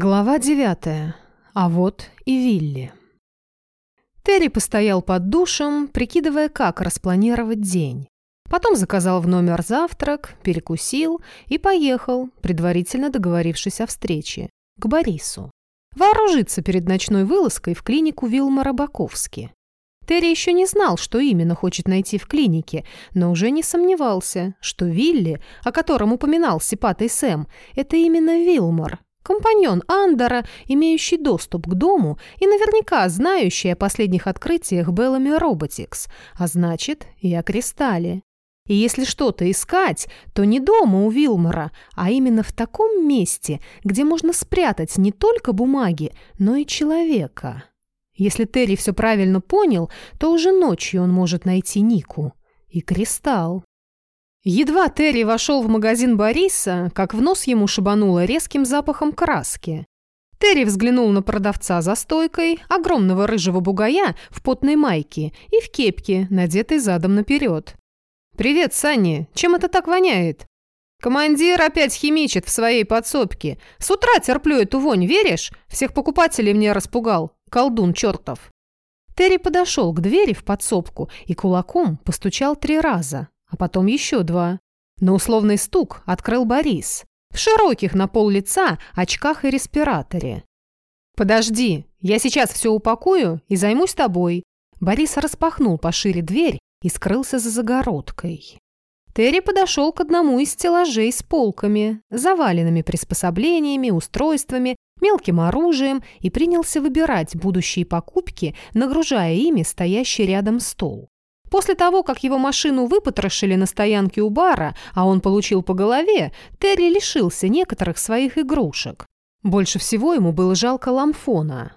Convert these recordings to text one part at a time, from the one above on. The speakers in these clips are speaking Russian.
Глава девятая. А вот и Вилли. Терри постоял под душем, прикидывая, как распланировать день. Потом заказал в номер завтрак, перекусил и поехал, предварительно договорившись о встрече, к Борису. Вооружиться перед ночной вылазкой в клинику Вилмара Баковски. Терри еще не знал, что именно хочет найти в клинике, но уже не сомневался, что Вилли, о котором упоминал Сипатый Сэм, это именно Вилмар, компаньон Андера, имеющий доступ к дому и наверняка знающий о последних открытиях Беллами Роботикс, а значит и о Кристалле. И если что-то искать, то не дома у Вилмора, а именно в таком месте, где можно спрятать не только бумаги, но и человека. Если Терри все правильно понял, то уже ночью он может найти Нику и Кристалл. Едва Терри вошел в магазин Бориса, как в нос ему шибануло резким запахом краски. Терри взглянул на продавца за стойкой, огромного рыжего бугая в потной майке и в кепке, надетой задом наперед. «Привет, Санни. Чем это так воняет?» «Командир опять химичит в своей подсобке. С утра терплю эту вонь, веришь? Всех покупателей мне распугал. Колдун чертов». Терри подошел к двери в подсобку и кулаком постучал три раза а потом еще два. На условный стук открыл Борис. В широких на пол лица очках и респираторе. «Подожди, я сейчас все упакую и займусь тобой». Борис распахнул пошире дверь и скрылся за загородкой. Терри подошел к одному из стеллажей с полками, заваленными приспособлениями, устройствами, мелким оружием и принялся выбирать будущие покупки, нагружая ими стоящий рядом стол. После того, как его машину выпотрошили на стоянке у бара, а он получил по голове, Терри лишился некоторых своих игрушек. Больше всего ему было жалко ламфона.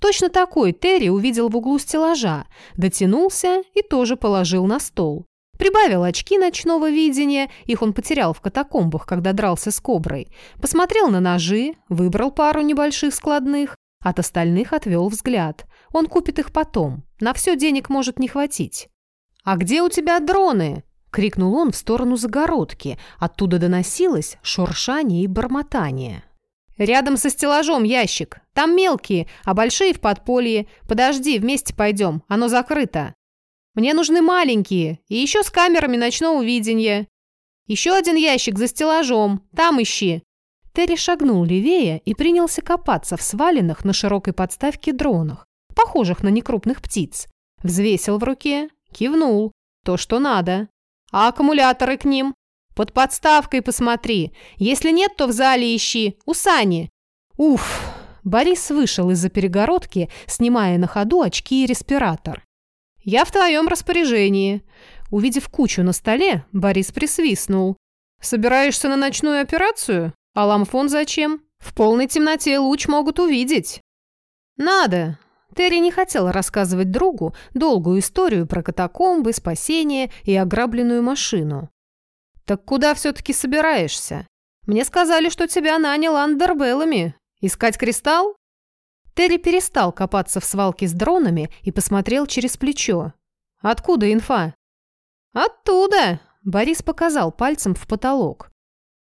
Точно такой Терри увидел в углу стеллажа, дотянулся и тоже положил на стол. Прибавил очки ночного видения, их он потерял в катакомбах, когда дрался с коброй. Посмотрел на ножи, выбрал пару небольших складных, от остальных отвел взгляд. Он купит их потом, на все денег может не хватить. «А где у тебя дроны?» — крикнул он в сторону загородки. Оттуда доносилось шуршание и бормотание. «Рядом со стеллажом ящик. Там мелкие, а большие в подполье. Подожди, вместе пойдем. Оно закрыто. Мне нужны маленькие. И еще с камерами ночного видения. Еще один ящик за стеллажом. Там ищи». Терри шагнул левее и принялся копаться в сваленных на широкой подставке дронах, похожих на некрупных птиц. Взвесил в руке, Кивнул. То, что надо. А аккумуляторы к ним? Под подставкой посмотри. Если нет, то в зале ищи. У Сани. Уф. Борис вышел из-за перегородки, снимая на ходу очки и респиратор. «Я в твоем распоряжении». Увидев кучу на столе, Борис присвистнул. «Собираешься на ночную операцию? А ламфон зачем? В полной темноте луч могут увидеть». «Надо. Терри не хотел рассказывать другу долгую историю про катакомбы, спасение и ограбленную машину. «Так куда все-таки собираешься? Мне сказали, что тебя нанял Андербеллами. Искать кристалл?» Терри перестал копаться в свалке с дронами и посмотрел через плечо. «Откуда инфа?» «Оттуда!» – Борис показал пальцем в потолок.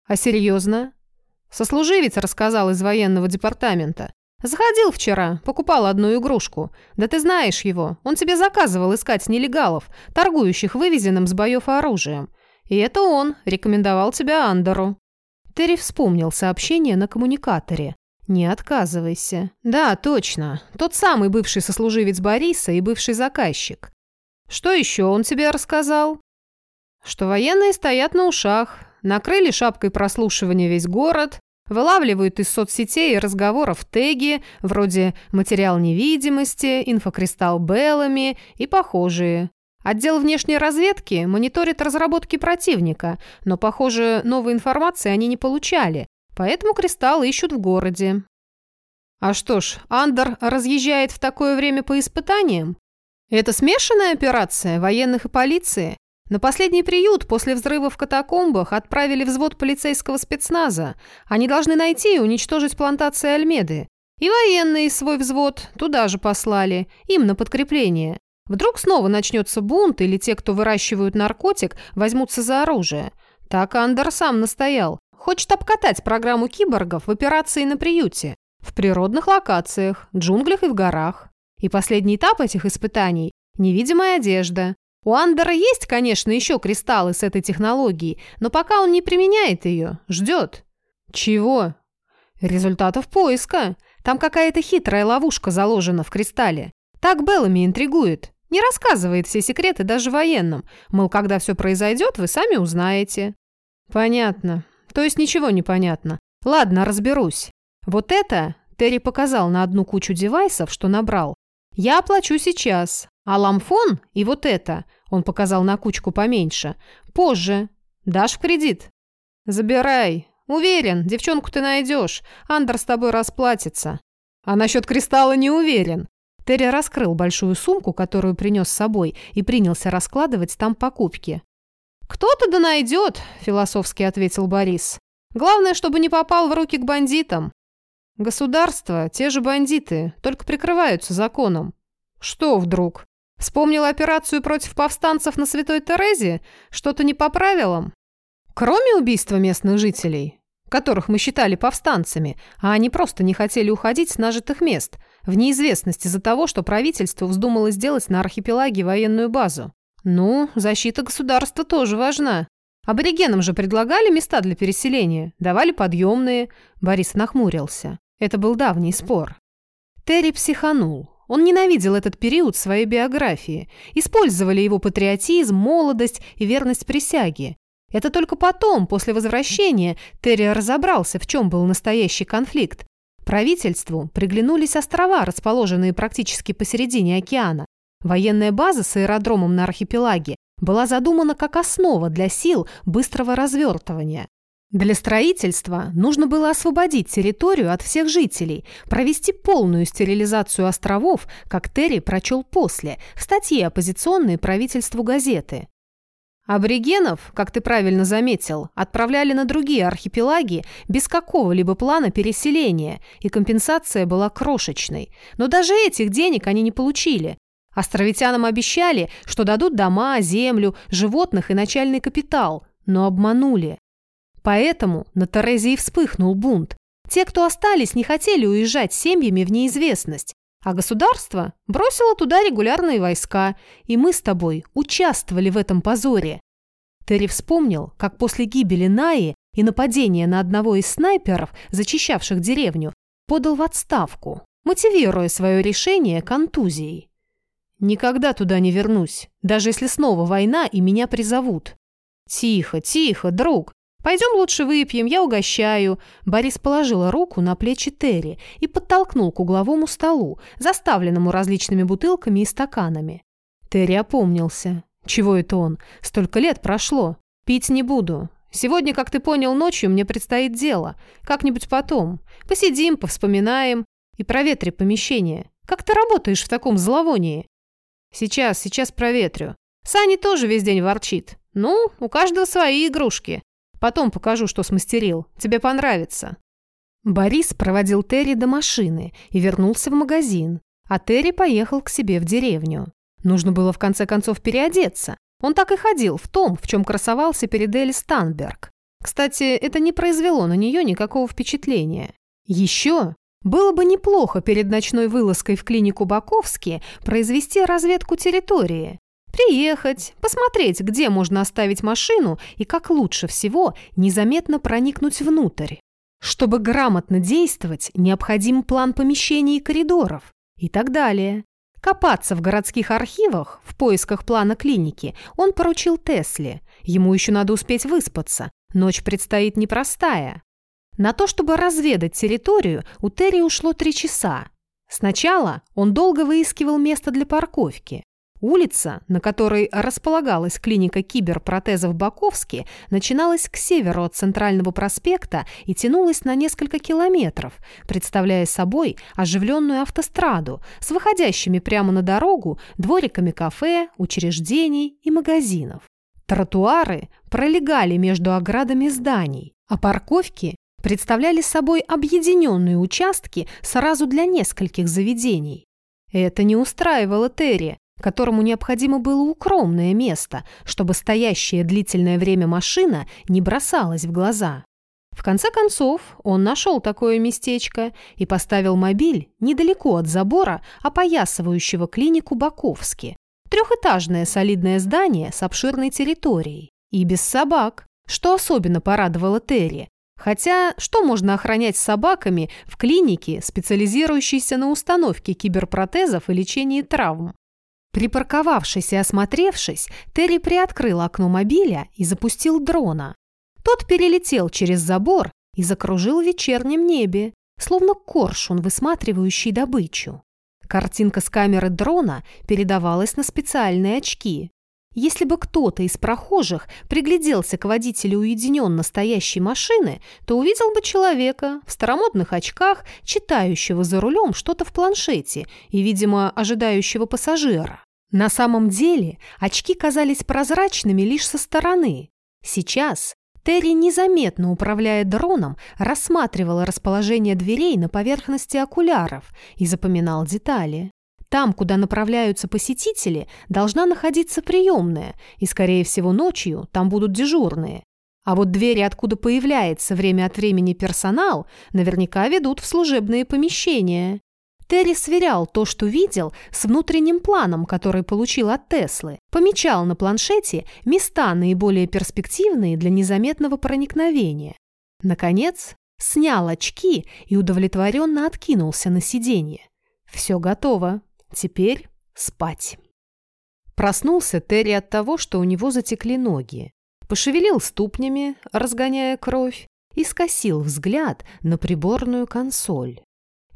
«А серьезно?» Сослуживец рассказал из военного департамента. «Заходил вчера, покупал одну игрушку. Да ты знаешь его, он тебе заказывал искать нелегалов, торгующих вывезенным с боев оружием. И это он рекомендовал тебя Андеру». Терри вспомнил сообщение на коммуникаторе. «Не отказывайся». «Да, точно. Тот самый бывший сослуживец Бориса и бывший заказчик. Что еще он тебе рассказал?» «Что военные стоят на ушах, накрыли шапкой прослушивания весь город, Вылавливают из соцсетей разговоров теги, вроде «материал невидимости», «инфокристалл Беллами» и похожие. Отдел внешней разведки мониторит разработки противника, но, похоже, новой информации они не получали, поэтому кристалл ищут в городе. А что ж, Андер разъезжает в такое время по испытаниям? Это смешанная операция военных и полиции? На последний приют после взрыва в катакомбах отправили взвод полицейского спецназа. Они должны найти и уничтожить плантации Альмеды. И военные свой взвод туда же послали, им на подкрепление. Вдруг снова начнется бунт, или те, кто выращивают наркотик, возьмутся за оружие. Так Андер сам настоял. Хочет обкатать программу киборгов в операции на приюте. в природных локациях, джунглях и в горах. И последний этап этих испытаний – невидимая одежда. У Андера есть, конечно, еще кристаллы с этой технологией, но пока он не применяет ее, ждет. Чего? Результатов поиска. Там какая-то хитрая ловушка заложена в кристалле. Так Беллами интригует. Не рассказывает все секреты даже военным. Мол, когда все произойдет, вы сами узнаете. Понятно. То есть ничего не понятно. Ладно, разберусь. Вот это Терри показал на одну кучу девайсов, что набрал. Я оплачу сейчас. А ламфон и вот это, он показал на кучку поменьше, позже. Дашь в кредит? Забирай. Уверен, девчонку ты найдешь. Андер с тобой расплатится. А насчет кристалла не уверен. Терри раскрыл большую сумку, которую принес с собой, и принялся раскладывать там покупки. «Кто-то да найдет», – философски ответил Борис. «Главное, чтобы не попал в руки к бандитам. Государство, те же бандиты, только прикрываются законом. Что вдруг? Вспомнил операцию против повстанцев на Святой Терезе? Что-то не по правилам? Кроме убийства местных жителей, которых мы считали повстанцами, а они просто не хотели уходить с нажитых мест, в неизвестность из-за того, что правительство вздумало сделать на архипелаге военную базу. Ну, защита государства тоже важна. Аборигенам же предлагали места для переселения, давали подъемные. Борис нахмурился. Это был давний спор. Терри психанул. Он ненавидел этот период своей биографии. Использовали его патриотизм, молодость и верность присяге. Это только потом, после возвращения, Терри разобрался, в чем был настоящий конфликт. Правительству приглянулись острова, расположенные практически посередине океана. Военная база с аэродромом на архипелаге была задумана как основа для сил быстрого развертывания. Для строительства нужно было освободить территорию от всех жителей, провести полную стерилизацию островов, как Терри прочел после, в статье оппозиционной правительству газеты. Аборигенов, как ты правильно заметил, отправляли на другие архипелаги без какого-либо плана переселения, и компенсация была крошечной. Но даже этих денег они не получили. Островитянам обещали, что дадут дома, землю, животных и начальный капитал, но обманули. Поэтому на Терезии вспыхнул бунт. Те, кто остались, не хотели уезжать семьями в неизвестность, а государство бросило туда регулярные войска, и мы с тобой участвовали в этом позоре. Терри вспомнил, как после гибели Наи и нападения на одного из снайперов, зачищавших деревню, подал в отставку, мотивируя свое решение контузией. «Никогда туда не вернусь, даже если снова война и меня призовут». «Тихо, тихо, друг, «Пойдем лучше выпьем, я угощаю». Борис положила руку на плечи Терри и подтолкнул к угловому столу, заставленному различными бутылками и стаканами. Терри опомнился. «Чего это он? Столько лет прошло. Пить не буду. Сегодня, как ты понял, ночью мне предстоит дело. Как-нибудь потом. Посидим, повспоминаем и проветри помещение. Как ты работаешь в таком зловонии?» «Сейчас, сейчас проветрю. Сани тоже весь день ворчит. Ну, у каждого свои игрушки. Потом покажу, что смастерил. Тебе понравится». Борис проводил Терри до машины и вернулся в магазин, а Терри поехал к себе в деревню. Нужно было в конце концов переодеться. Он так и ходил в том, в чем красовался перед Элли Станберг. Кстати, это не произвело на нее никакого впечатления. Еще было бы неплохо перед ночной вылазкой в клинику Баковски произвести разведку территории. Приехать, посмотреть, где можно оставить машину и как лучше всего незаметно проникнуть внутрь. Чтобы грамотно действовать, необходим план помещений и коридоров и так далее. Копаться в городских архивах в поисках плана клиники он поручил Тесле. Ему еще надо успеть выспаться. Ночь предстоит непростая. На то, чтобы разведать территорию, у Терри ушло три часа. Сначала он долго выискивал место для парковки. Улица, на которой располагалась клиника киберпротезов Баковски, начиналась к северу от Центрального проспекта и тянулась на несколько километров, представляя собой оживленную автостраду с выходящими прямо на дорогу двориками кафе, учреждений и магазинов. Тротуары пролегали между оградами зданий, а парковки представляли собой объединенные участки сразу для нескольких заведений. Это не устраивало Терри, которому необходимо было укромное место, чтобы стоящая длительное время машина не бросалась в глаза. В конце концов, он нашел такое местечко и поставил мобиль недалеко от забора, опоясывающего клинику Баковски. Трехэтажное солидное здание с обширной территорией. И без собак, что особенно порадовало Терри. Хотя, что можно охранять собаками в клинике, специализирующейся на установке киберпротезов и лечении травм? Припарковавшись и осмотревшись, Терри приоткрыл окно мобиля и запустил дрона. Тот перелетел через забор и закружил в вечернем небе, словно коршун, высматривающий добычу. Картинка с камеры дрона передавалась на специальные очки. Если бы кто-то из прохожих пригляделся к водителю уединенно стоящей машины, то увидел бы человека в старомодных очках, читающего за рулем что-то в планшете и, видимо, ожидающего пассажира. На самом деле очки казались прозрачными лишь со стороны. Сейчас Терри, незаметно управляя дроном, рассматривала расположение дверей на поверхности окуляров и запоминал детали. Там, куда направляются посетители, должна находиться приемная, и, скорее всего, ночью там будут дежурные. А вот двери, откуда появляется время от времени персонал, наверняка ведут в служебные помещения. Терри сверял то, что видел, с внутренним планом, который получил от Теслы. Помечал на планшете места наиболее перспективные для незаметного проникновения. Наконец, снял очки и удовлетворенно откинулся на сиденье. Все готово. Теперь спать. Проснулся Терри от того, что у него затекли ноги. Пошевелил ступнями, разгоняя кровь, и скосил взгляд на приборную консоль.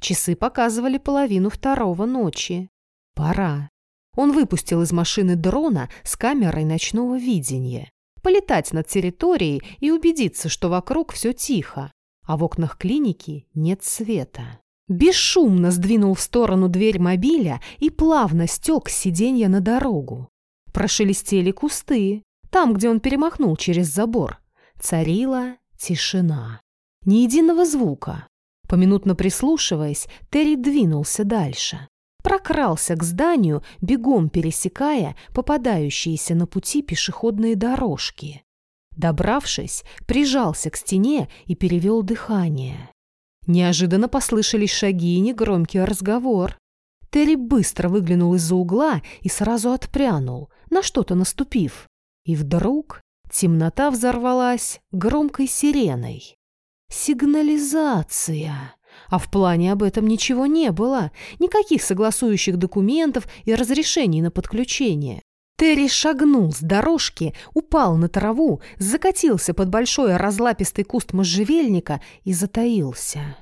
Часы показывали половину второго ночи. Пора. Он выпустил из машины дрона с камерой ночного видения. Полетать над территорией и убедиться, что вокруг все тихо, а в окнах клиники нет света. Бесшумно сдвинул в сторону дверь мобиля и плавно стек с сиденья на дорогу. Прошелестели кусты, там, где он перемахнул через забор. Царила тишина. Ни единого звука. Поминутно прислушиваясь, Терри двинулся дальше. Прокрался к зданию, бегом пересекая попадающиеся на пути пешеходные дорожки. Добравшись, прижался к стене и перевел дыхание. Неожиданно послышались шаги и негромкий разговор. Терри быстро выглянул из-за угла и сразу отпрянул, на что-то наступив. И вдруг темнота взорвалась громкой сиреной. Сигнализация. А в плане об этом ничего не было. Никаких согласующих документов и разрешений на подключение. Терри шагнул с дорожки, упал на траву, закатился под большой разлапистый куст можжевельника и затаился.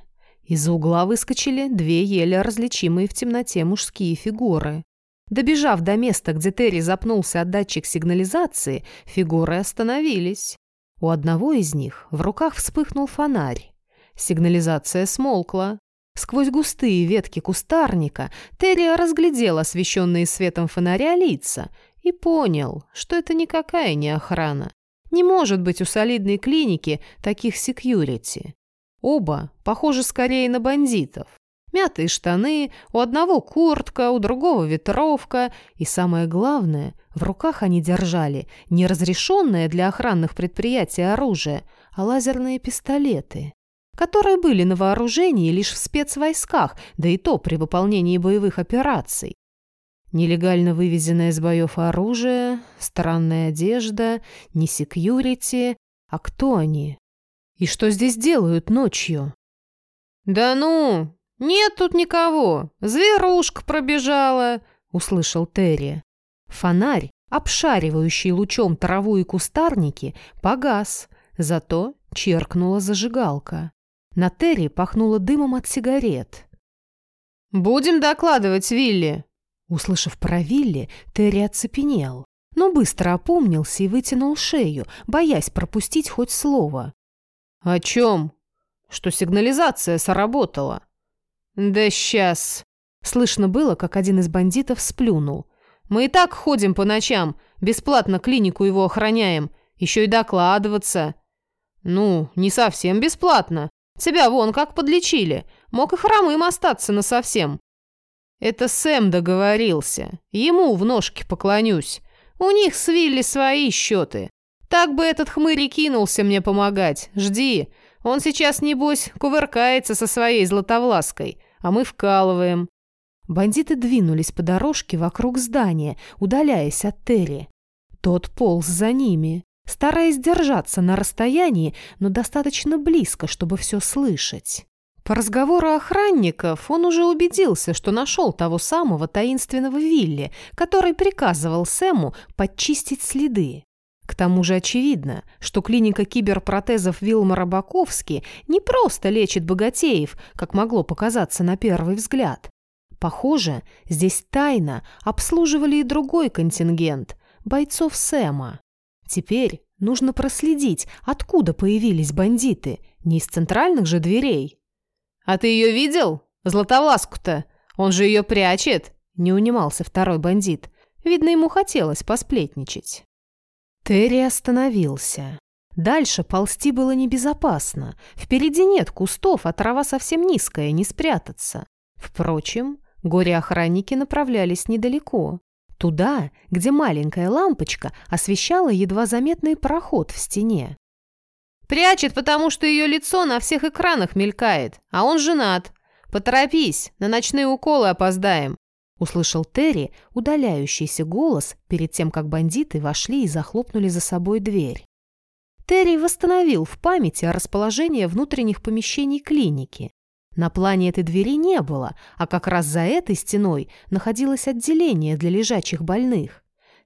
Из-за угла выскочили две еле различимые в темноте мужские фигуры. Добежав до места, где Терри запнулся от датчик сигнализации, фигуры остановились. У одного из них в руках вспыхнул фонарь. Сигнализация смолкла. Сквозь густые ветки кустарника Терри разглядел освещенные светом фонаря лица и понял, что это никакая не охрана. Не может быть у солидной клиники таких секьюрити. Оба похожи скорее на бандитов. Мятые штаны, у одного куртка, у другого ветровка. И самое главное, в руках они держали не разрешенное для охранных предприятий оружие, а лазерные пистолеты, которые были на вооружении лишь в спецвойсках, да и то при выполнении боевых операций. Нелегально вывезенное из боев оружие, странная одежда, не секьюрити. А кто они? И что здесь делают ночью? «Да ну, «Нет тут никого! Зверушка пробежала!» — услышал Терри. Фонарь, обшаривающий лучом траву и кустарники, погас, зато черкнула зажигалка. На Терри пахнуло дымом от сигарет. «Будем докладывать Вилли!» Услышав про Вилли, Терри оцепенел, но быстро опомнился и вытянул шею, боясь пропустить хоть слово. «О чем?» «Что сигнализация сработала?» «Да сейчас!» Слышно было, как один из бандитов сплюнул. «Мы и так ходим по ночам, бесплатно клинику его охраняем, еще и докладываться». «Ну, не совсем бесплатно. Тебя вон как подлечили. Мог и хромым остаться насовсем». «Это Сэм договорился. Ему в ножки поклонюсь. У них с Вилли свои счеты. Так бы этот хмырь и кинулся мне помогать. Жди. Он сейчас, небось, кувыркается со своей златовлаской, а мы вкалываем». Бандиты двинулись по дорожке вокруг здания, удаляясь от Терри. Тот полз за ними, стараясь держаться на расстоянии, но достаточно близко, чтобы все слышать. По разговору охранников он уже убедился, что нашел того самого таинственного Вилли, который приказывал Сэму подчистить следы. К тому же очевидно, что клиника киберпротезов Вилмара Баковски не просто лечит богатеев, как могло показаться на первый взгляд. Похоже, здесь тайно обслуживали и другой контингент – бойцов Сэма. Теперь нужно проследить, откуда появились бандиты, не из центральных же дверей. «А ты ее видел? Златовласку-то? Он же ее прячет!» – не унимался второй бандит. Видно, ему хотелось посплетничать. Терри остановился. Дальше ползти было небезопасно. Впереди нет кустов, а трава совсем низкая, не спрятаться. Впрочем, горе-охранники направлялись недалеко. Туда, где маленькая лампочка освещала едва заметный проход в стене. «Прячет, потому что ее лицо на всех экранах мелькает, а он женат. Поторопись, на ночные уколы опоздаем услышал Терри удаляющийся голос перед тем, как бандиты вошли и захлопнули за собой дверь. Терри восстановил в памяти расположение внутренних помещений клиники. На плане этой двери не было, а как раз за этой стеной находилось отделение для лежачих больных.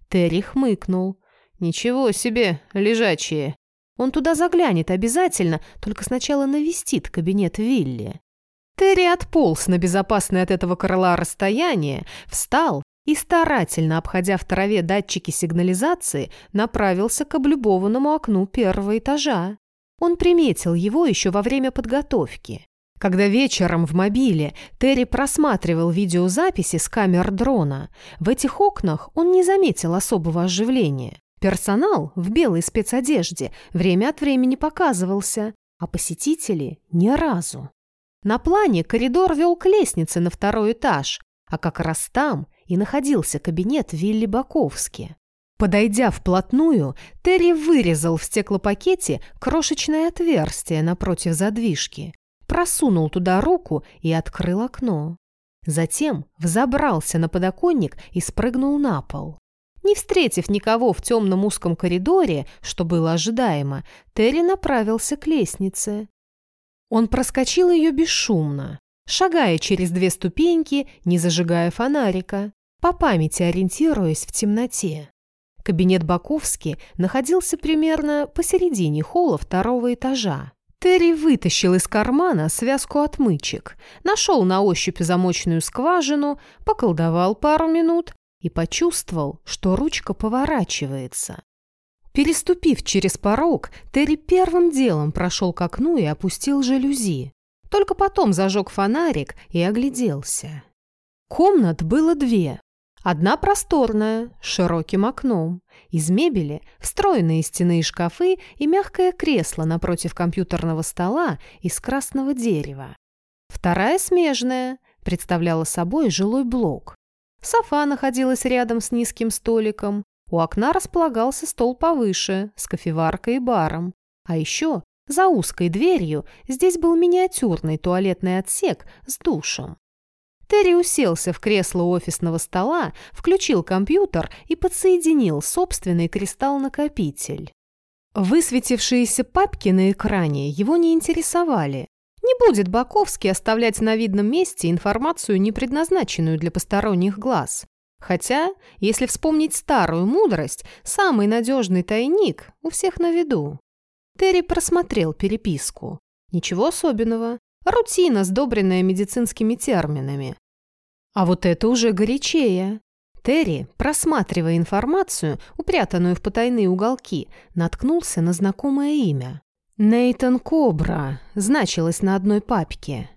Терри хмыкнул. «Ничего себе, лежачие!» Он туда заглянет обязательно, только сначала навестит кабинет Вилли. Терри отполз на безопасное от этого крыла расстояние, встал и, старательно обходя в траве датчики сигнализации, направился к облюбованному окну первого этажа. Он приметил его еще во время подготовки. Когда вечером в мобиле Терри просматривал видеозаписи с камер дрона, в этих окнах он не заметил особого оживления. Персонал в белой спецодежде время от времени показывался, а посетители – ни разу. На плане коридор вел к лестнице на второй этаж, а как раз там и находился кабинет Вилли Баковски. Подойдя вплотную, Терри вырезал в стеклопакете крошечное отверстие напротив задвижки, просунул туда руку и открыл окно. Затем взобрался на подоконник и спрыгнул на пол. Не встретив никого в темном узком коридоре, что было ожидаемо, Терри направился к лестнице. Он проскочил ее бесшумно, шагая через две ступеньки, не зажигая фонарика, по памяти ориентируясь в темноте. Кабинет Баковски находился примерно посередине холла второго этажа. Терри вытащил из кармана связку отмычек, нашел на ощупь замочную скважину, поколдовал пару минут и почувствовал, что ручка поворачивается. Переступив через порог, Терри первым делом прошел к окну и опустил жалюзи. Только потом зажег фонарик и огляделся. Комнат было две. Одна просторная, с широким окном. Из мебели встроенные стены и шкафы и мягкое кресло напротив компьютерного стола из красного дерева. Вторая смежная, представляла собой жилой блок. Софа находилась рядом с низким столиком, у окна располагался стол повыше, с кофеваркой и баром. А еще за узкой дверью здесь был миниатюрный туалетный отсек с душем. Терри уселся в кресло офисного стола, включил компьютер и подсоединил собственный кристалл-накопитель. Высветившиеся папки на экране его не интересовали. Не будет Баковский оставлять на видном месте информацию, не предназначенную для посторонних глаз. Хотя, если вспомнить старую мудрость, самый надежный тайник у всех на виду. Терри просмотрел переписку. Ничего особенного. Рутина, сдобренная медицинскими терминами. А вот это уже горячее. Терри, просматривая информацию, упрятанную в потайные уголки, наткнулся на знакомое имя. Нейтан Кобра значилось на одной папке.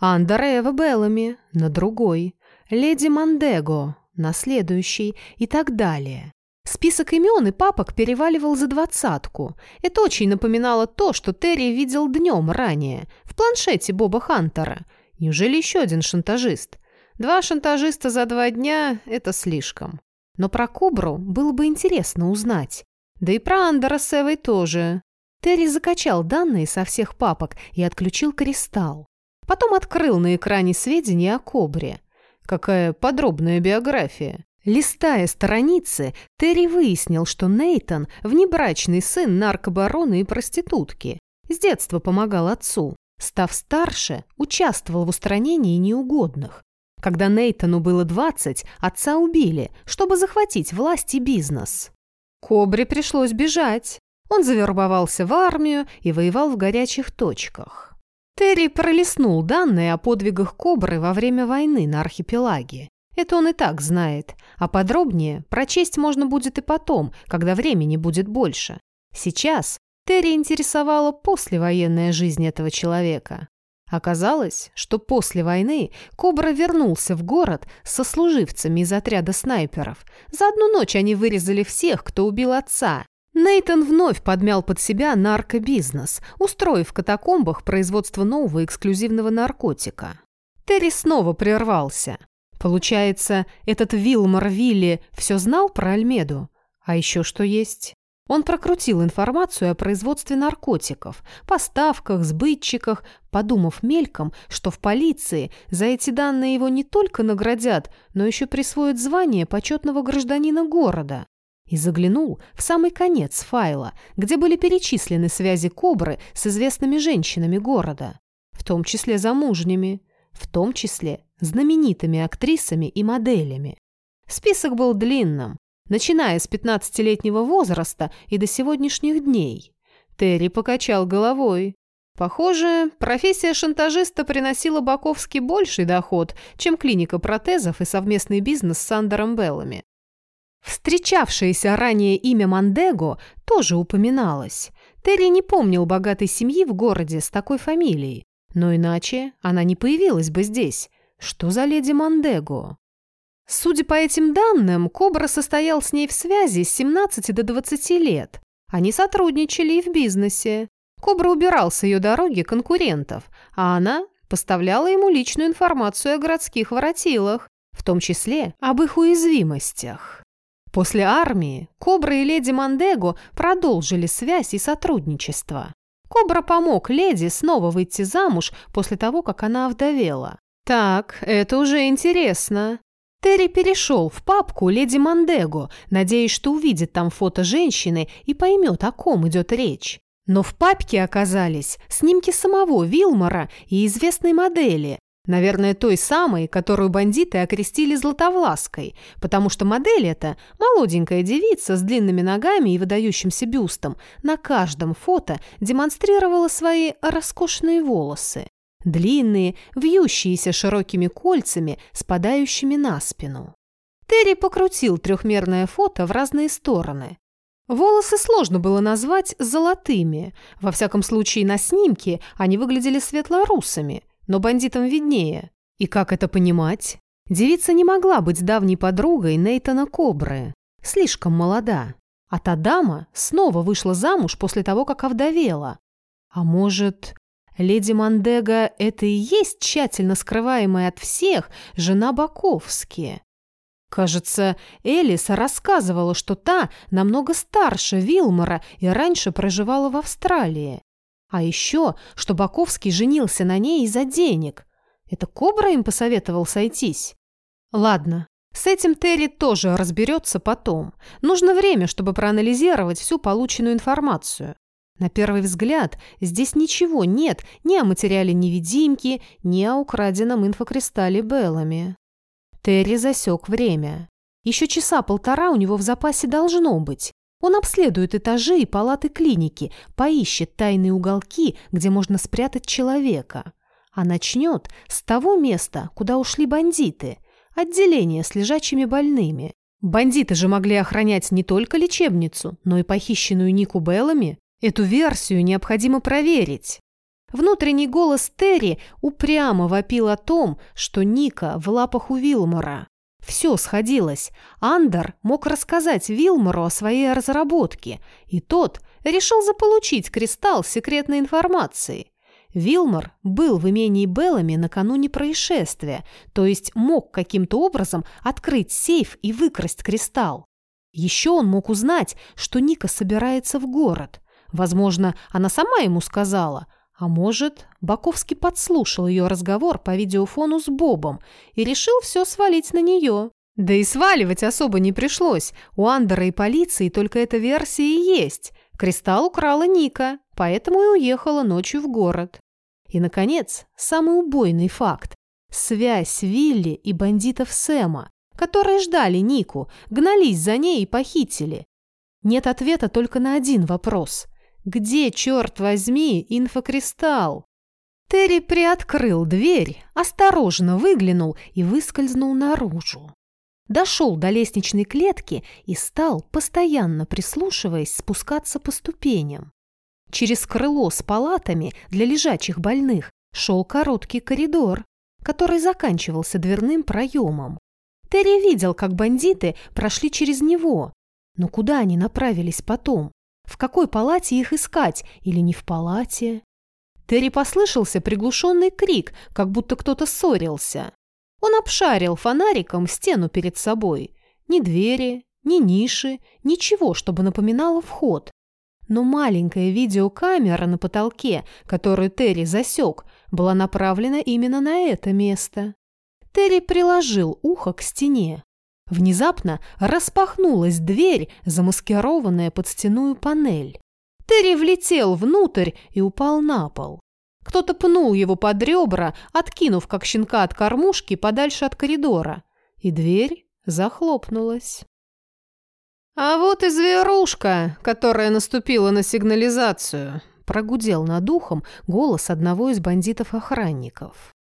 Андер Эва Беллами на другой. Леди Мандего на следующий и так далее. Список имен и папок переваливал за двадцатку. Это очень напоминало то, что Терри видел днем ранее, в планшете Боба Хантера. Неужели еще один шантажист? Два шантажиста за два дня – это слишком. Но про Кобру было бы интересно узнать. Да и про Андера с Эвой тоже. Терри закачал данные со всех папок и отключил кристалл. Потом открыл на экране сведения о Кобре. Какая подробная биография. Листая страницы, Терри выяснил, что Нейтон – внебрачный сын наркобарона и проститутки. С детства помогал отцу. Став старше, участвовал в устранении неугодных. Когда Нейтану было 20, отца убили, чтобы захватить власть и бизнес. Кобре пришлось бежать. Он завербовался в армию и воевал в горячих точках. Терри пролистнул данные о подвигах Кобры во время войны на архипелаге. Это он и так знает, а подробнее прочесть можно будет и потом, когда времени будет больше. Сейчас Терри интересовала послевоенная жизнь этого человека. Оказалось, что после войны Кобра вернулся в город со служивцами из отряда снайперов. За одну ночь они вырезали всех, кто убил отца. Нейтон вновь подмял под себя наркобизнес, устроив в катакомбах производство нового эксклюзивного наркотика. Терри снова прервался. Получается, этот Вилмор Вилли все знал про Альмеду? А еще что есть? Он прокрутил информацию о производстве наркотиков, поставках, сбытчиках, подумав мельком, что в полиции за эти данные его не только наградят, но еще присвоят звание почетного гражданина города. И заглянул в самый конец файла, где были перечислены связи Кобры с известными женщинами города, в том числе замужними, в том числе знаменитыми актрисами и моделями. Список был длинным, начиная с 15-летнего возраста и до сегодняшних дней. Терри покачал головой. Похоже, профессия шантажиста приносила Баковски больший доход, чем клиника протезов и совместный бизнес с Сандером Беллами. Встречавшееся ранее имя Мандего тоже упоминалось. Терри не помнил богатой семьи в городе с такой фамилией, но иначе она не появилась бы здесь. Что за леди Мандего? Судя по этим данным, Кобра состоял с ней в связи с 17 до 20 лет. Они сотрудничали и в бизнесе. Кобра убирал с ее дороги конкурентов, а она поставляла ему личную информацию о городских воротилах, в том числе об их уязвимостях. После армии Кобра и леди Мандего продолжили связь и сотрудничество. Кобра помог леди снова выйти замуж после того, как она овдовела. Так, это уже интересно. Терри перешел в папку «Леди Мандего», надеясь, что увидит там фото женщины и поймет, о ком идет речь. Но в папке оказались снимки самого Вилмора и известной модели, наверное, той самой, которую бандиты окрестили Златовлаской, потому что модель эта, молоденькая девица с длинными ногами и выдающимся бюстом, на каждом фото демонстрировала свои роскошные волосы длинные, вьющиеся широкими кольцами, спадающими на спину. Терри покрутил трехмерное фото в разные стороны. Волосы сложно было назвать золотыми. Во всяком случае, на снимке они выглядели светло-русыми, но бандитам виднее. И как это понимать? Девица не могла быть давней подругой Нейтана Кобры. Слишком молода. А та дама снова вышла замуж после того, как овдовела. А может, Леди Мандега – это и есть тщательно скрываемая от всех жена Баковски. Кажется, Элиса рассказывала, что та намного старше Вилмора и раньше проживала в Австралии. А еще, что Баковский женился на ней из-за денег. Это Кобра им посоветовал сойтись? Ладно, с этим Терри тоже разберется потом. Нужно время, чтобы проанализировать всю полученную информацию. На первый взгляд здесь ничего нет ни о материале невидимки, ни о украденном инфокристалле Беллами. Терри засек время. Еще часа полтора у него в запасе должно быть. Он обследует этажи и палаты клиники, поищет тайные уголки, где можно спрятать человека. А начнет с того места, куда ушли бандиты – отделение с лежачими больными. Бандиты же могли охранять не только лечебницу, но и похищенную Нику Беллами. Эту версию необходимо проверить. Внутренний голос Терри упрямо вопил о том, что Ника в лапах у Вилмора. Все сходилось. Андер мог рассказать Вилмору о своей разработке, и тот решил заполучить кристалл секретной информации. Вилмор был в имении Беллами накануне происшествия, то есть мог каким-то образом открыть сейф и выкрасть кристалл. Еще он мог узнать, что Ника собирается в город – Возможно, она сама ему сказала. А может, Баковский подслушал ее разговор по видеофону с Бобом и решил все свалить на нее. Да и сваливать особо не пришлось. У Андера и полиции только эта версия и есть. Кристалл украла Ника, поэтому и уехала ночью в город. И, наконец, самый убойный факт. Связь Вилли и бандитов Сэма, которые ждали Нику, гнались за ней и похитили. Нет ответа только на один вопрос. Где, черт возьми, инфокристалл? Терри приоткрыл дверь, осторожно выглянул и выскользнул наружу дошел до лестничной клетки и стал, постоянно прислушиваясь, спускаться по ступеням. Через крыло с палатами для лежачих больных шел короткий коридор, который заканчивался дверным проемом. Терри видел, как бандиты прошли через него. Но куда они направились потом? В какой палате их искать или не в палате? Терри послышался приглушенный крик, как будто кто-то ссорился. Он обшарил фонариком стену перед собой. Ни двери, ни ниши, ничего, чтобы напоминало вход. Но маленькая видеокамера на потолке, которую Терри засек, была направлена именно на это место. Терри приложил ухо к стене. Внезапно распахнулась дверь, замаскированная под стеную панель. Терри влетел внутрь и упал на пол. Кто-то пнул его под ребра, откинув, как щенка от кормушки, подальше от коридора. И дверь захлопнулась. «А вот и зверушка, которая наступила на сигнализацию», прогудел над ухом голос одного из бандитов-охранников.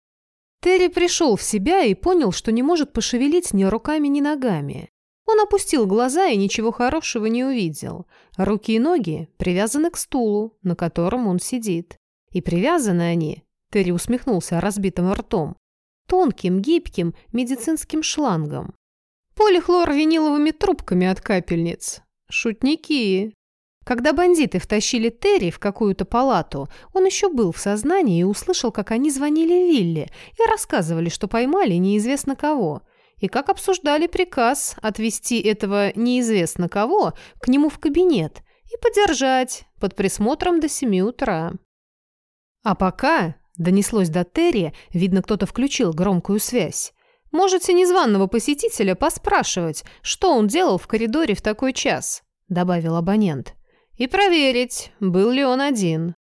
Терри пришел в себя и понял, что не может пошевелить ни руками, ни ногами. Он опустил глаза и ничего хорошего не увидел. Руки и ноги привязаны к стулу, на котором он сидит. И привязаны они, Терри усмехнулся разбитым ртом, тонким, гибким медицинским шлангом. Полихлорвиниловыми трубками от капельниц. Шутники. Когда бандиты втащили Терри в какую-то палату, он еще был в сознании и услышал, как они звонили Вилли и рассказывали, что поймали неизвестно кого, и как обсуждали приказ отвезти этого неизвестно кого к нему в кабинет и подержать под присмотром до семи утра. А пока, донеслось до Терри, видно, кто-то включил громкую связь, можете незваного посетителя поспрашивать, что он делал в коридоре в такой час, добавил абонент, и проверить, был ли он один.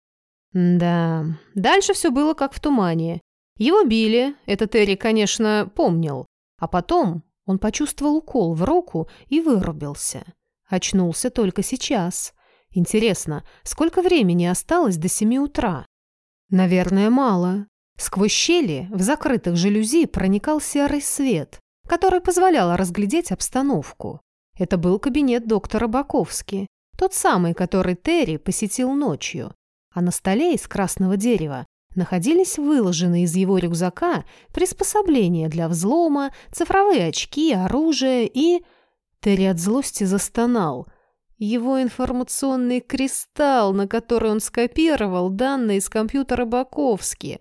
Да, дальше все было как в тумане. Его били, это Терри, конечно, помнил. А потом он почувствовал укол в руку и вырубился. Очнулся только сейчас. Интересно, сколько времени осталось до семи утра? Наверное, мало. Сквозь щели в закрытых жалюзи проникал серый свет, который позволял разглядеть обстановку. Это был кабинет доктора Баковски, тот самый, который Терри посетил ночью. А на столе из красного дерева находились выложенные из его рюкзака приспособления для взлома, цифровые очки, оружие и... Терри от злости застонал – его информационный кристалл, на который он скопировал данные из компьютера Баковски.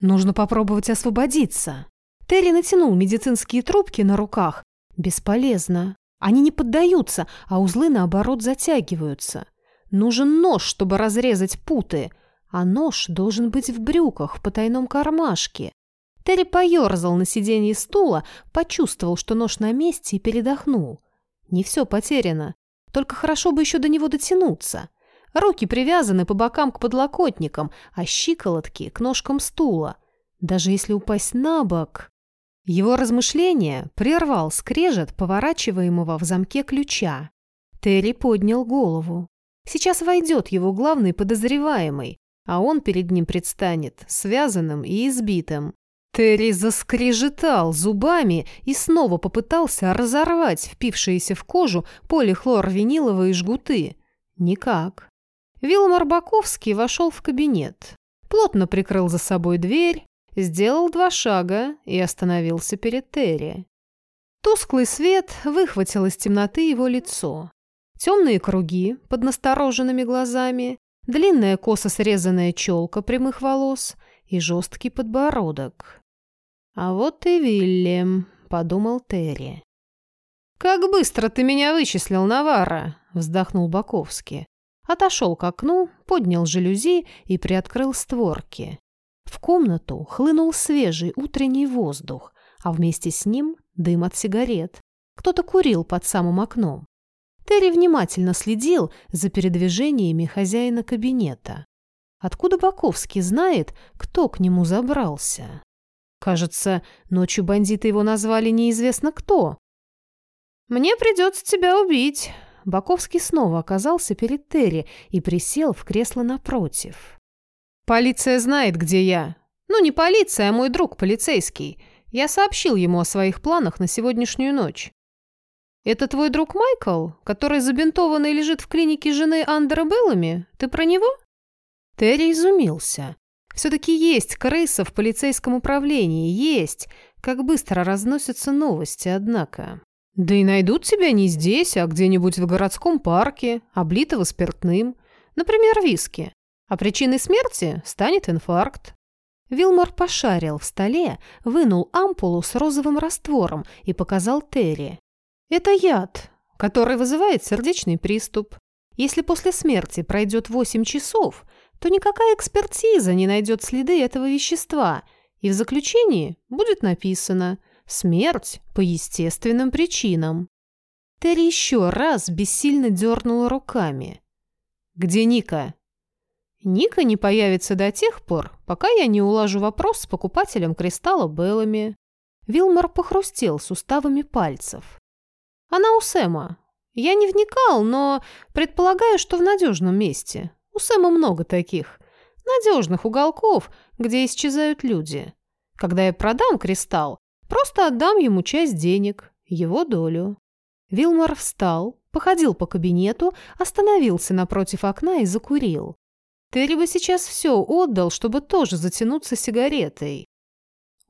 Нужно попробовать освободиться. Терри натянул медицинские трубки на руках. Бесполезно. Они не поддаются, а узлы, наоборот, затягиваются. Нужен нож, чтобы разрезать путы, а нож должен быть в брюках, в потайном кармашке. Терри поерзал на сиденье стула, почувствовал, что нож на месте и передохнул. Не все потеряно. Только хорошо бы еще до него дотянуться. Руки привязаны по бокам к подлокотникам, а щиколотки к ножкам стула. Даже если упасть на бок... Его размышление прервал скрежет поворачиваемого в замке ключа. Терри поднял голову. Сейчас войдет его главный подозреваемый, а он перед ним предстанет связанным и избитым. Терри заскрежетал зубами и снова попытался разорвать впившиеся в кожу полихлорвиниловые жгуты. Никак. Вилмар Баковский вошел в кабинет, плотно прикрыл за собой дверь, сделал два шага и остановился перед Терри. Тусклый свет выхватил из темноты его лицо. Темные круги под настороженными глазами, длинная косо срезанная челка прямых волос и жесткий подбородок. «А вот и Вильям», — подумал Терри. «Как быстро ты меня вычислил, Навара!» — вздохнул Баковский. Отошел к окну, поднял жалюзи и приоткрыл створки. В комнату хлынул свежий утренний воздух, а вместе с ним дым от сигарет. Кто-то курил под самым окном. Терри внимательно следил за передвижениями хозяина кабинета. Откуда Баковский знает, кто к нему забрался? Кажется, ночью бандиты его назвали неизвестно кто. «Мне придется тебя убить», Баковский снова оказался перед Терри и присел в кресло напротив. «Полиция знает, где я. Ну, не полиция, а мой друг полицейский. Я сообщил ему о своих планах на сегодняшнюю ночь». «Это твой друг Майкл, который забинтованный лежит в клинике жены Андера Беллами? Ты про него?» Терри изумился. «Все-таки есть крыса в полицейском управлении, есть. Как быстро разносятся новости, однако». Да и найдут тебя не здесь, а где-нибудь в городском парке, облитого спиртным. Например, виски. А причиной смерти станет инфаркт. Вилмор пошарил в столе, вынул ампулу с розовым раствором и показал Терри. Это яд, который вызывает сердечный приступ. Если после смерти пройдет 8 часов, то никакая экспертиза не найдет следы этого вещества, и в заключении будет написано – Смерть по естественным причинам. Терри еще раз бессильно дернула руками. «Где Ника?» «Ника не появится до тех пор, пока я не улажу вопрос с покупателем кристалла Беллами». Вилмор похрустел суставами пальцев. «Она у Сэма. Я не вникал, но предполагаю, что в надежном месте. У Сэма много таких. Надежных уголков, где исчезают люди. Когда я продам кристалл, Просто отдам ему часть денег, его долю». Вилмар встал, походил по кабинету, остановился напротив окна и закурил. Терри бы сейчас все отдал, чтобы тоже затянуться сигаретой.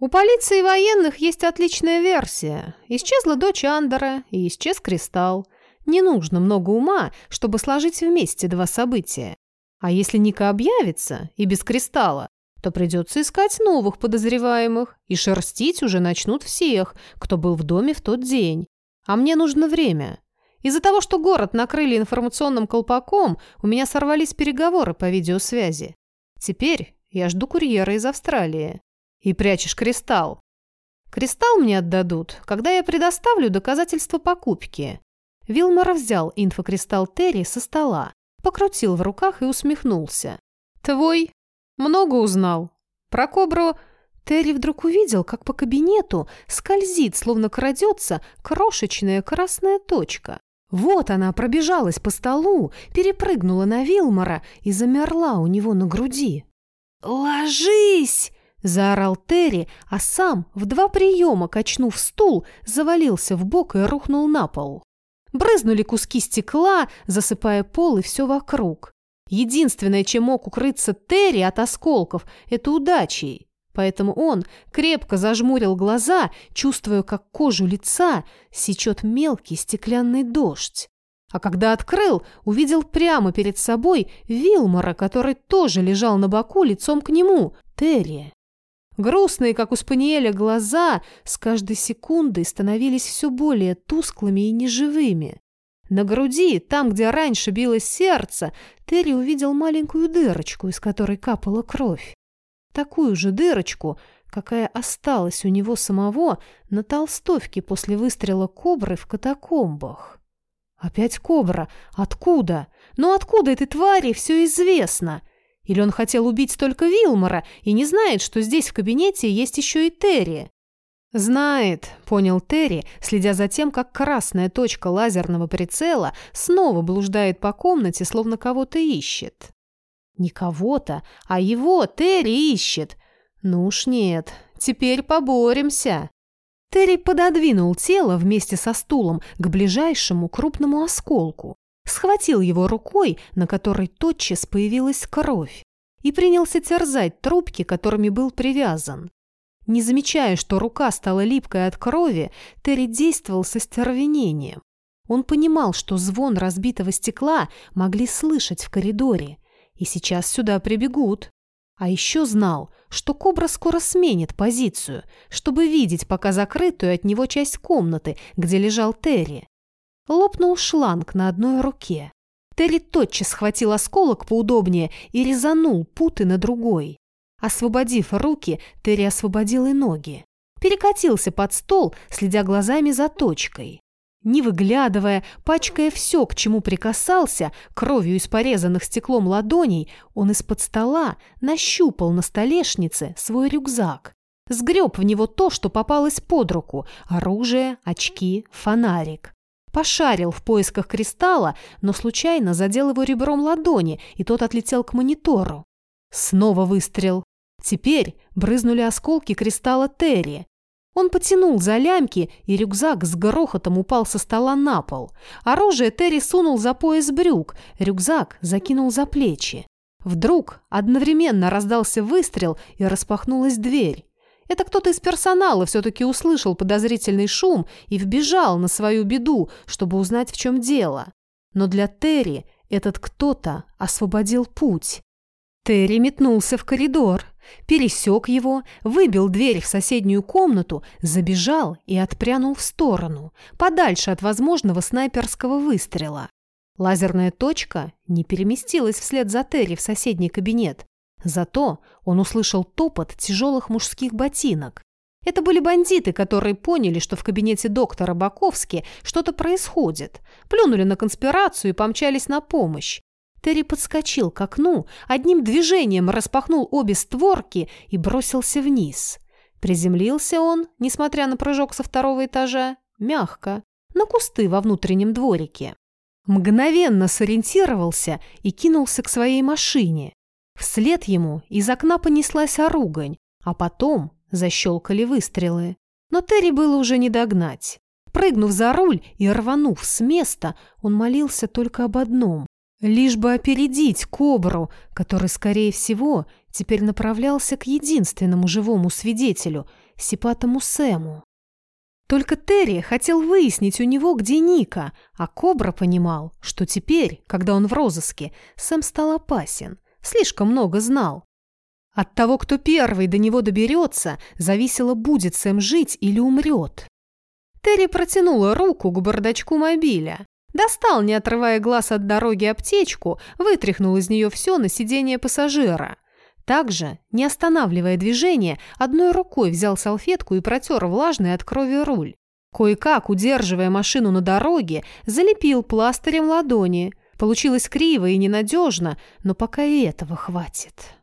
У полиции и военных есть отличная версия. Исчезла дочь Андера и исчез кристалл. Не нужно много ума, чтобы сложить вместе два события. А если Ника объявится и без кристалла, то придется искать новых подозреваемых, и шерстить уже начнут всех, кто был в доме в тот день. А мне нужно время. Из-за того, что город накрыли информационным колпаком, у меня сорвались переговоры по видеосвязи. Теперь я жду курьера из Австралии. И прячешь кристалл. Кристалл мне отдадут, когда я предоставлю доказательства покупки. Вилмор взял инфокристалл Терри со стола, покрутил в руках и усмехнулся. «Твой много узнал. Про кобру Терри вдруг увидел, как по кабинету скользит, словно крадется, крошечная красная точка. Вот она пробежалась по столу, перепрыгнула на Вилмора и замерла у него на груди. «Ложись!» – заорал Терри, а сам, в два приема качнув стул, завалился в бок и рухнул на пол. Брызнули куски стекла, засыпая пол и все вокруг. Единственное, чем мог укрыться Терри от осколков, это удачей. Поэтому он крепко зажмурил глаза, чувствуя, как кожу лица сечет мелкий стеклянный дождь. А когда открыл, увидел прямо перед собой Вилмора, который тоже лежал на боку лицом к нему, Терри. Грустные, как у Спаниеля, глаза с каждой секундой становились все более тусклыми и неживыми. На груди, там, где раньше билось сердце, Терри увидел маленькую дырочку, из которой капала кровь. Такую же дырочку, какая осталась у него самого на толстовке после выстрела кобры в катакомбах. Опять кобра. Откуда? Ну откуда этой твари все известно? Или он хотел убить только Вилмора и не знает, что здесь в кабинете есть еще и Терри? «Знает», — понял Терри, следя за тем, как красная точка лазерного прицела снова блуждает по комнате, словно кого-то ищет. «Не кого-то, а его Терри ищет. Ну уж нет, теперь поборемся». Терри пододвинул тело вместе со стулом к ближайшему крупному осколку, схватил его рукой, на которой тотчас появилась кровь, и принялся терзать трубки, которыми был привязан. Не замечая, что рука стала липкой от крови, Терри действовал со стервенением. Он понимал, что звон разбитого стекла могли слышать в коридоре, и сейчас сюда прибегут. А еще знал, что кобра скоро сменит позицию, чтобы видеть пока закрытую от него часть комнаты, где лежал Терри. Лопнул шланг на одной руке. Терри тотчас схватил осколок поудобнее и резанул путы на другой. Освободив руки, Терри освободил и ноги. Перекатился под стол, следя глазами за точкой. Не выглядывая, пачкая все, к чему прикасался, кровью из порезанных стеклом ладоней, он из-под стола нащупал на столешнице свой рюкзак. Сгреб в него то, что попалось под руку – оружие, очки, фонарик. Пошарил в поисках кристалла, но случайно задел его ребром ладони, и тот отлетел к монитору. Снова выстрел. Теперь брызнули осколки кристалла Терри. Он потянул за лямки, и рюкзак с грохотом упал со стола на пол. Оружие Терри сунул за пояс брюк, рюкзак закинул за плечи. Вдруг одновременно раздался выстрел, и распахнулась дверь. Это кто-то из персонала все-таки услышал подозрительный шум и вбежал на свою беду, чтобы узнать, в чем дело. Но для Терри этот кто-то освободил путь. Терри метнулся в коридор, пересек его, выбил дверь в соседнюю комнату, забежал и отпрянул в сторону, подальше от возможного снайперского выстрела. Лазерная точка не переместилась вслед за Терри в соседний кабинет, Зато он услышал топот тяжелых мужских ботинок. Это были бандиты, которые поняли, что в кабинете доктора Баковски что-то происходит, плюнули на конспирацию и помчались на помощь. Терри подскочил к окну, одним движением распахнул обе створки и бросился вниз. Приземлился он, несмотря на прыжок со второго этажа, мягко, на кусты во внутреннем дворике. Мгновенно сориентировался и кинулся к своей машине. Вслед ему из окна понеслась оругань, а потом защелкали выстрелы. Но Терри было уже не догнать. Прыгнув за руль и рванув с места, он молился только об одном – лишь бы опередить кобру, который, скорее всего, теперь направлялся к единственному живому свидетелю – Сипатому Сэму. Только Терри хотел выяснить у него, где Ника, а Кобра понимал, что теперь, когда он в розыске, Сэм стал опасен. Слишком много знал. От того, кто первый до него доберется, зависело, будет Сэм жить или умрет. Терри протянула руку к бардачку мобиля. Достал, не отрывая глаз от дороги, аптечку, вытряхнул из нее все на сиденье пассажира. Также, не останавливая движение, одной рукой взял салфетку и протер влажный от крови руль. Кое-как, удерживая машину на дороге, залепил пластырем ладони – Получилось криво и ненадежно, но пока и этого хватит.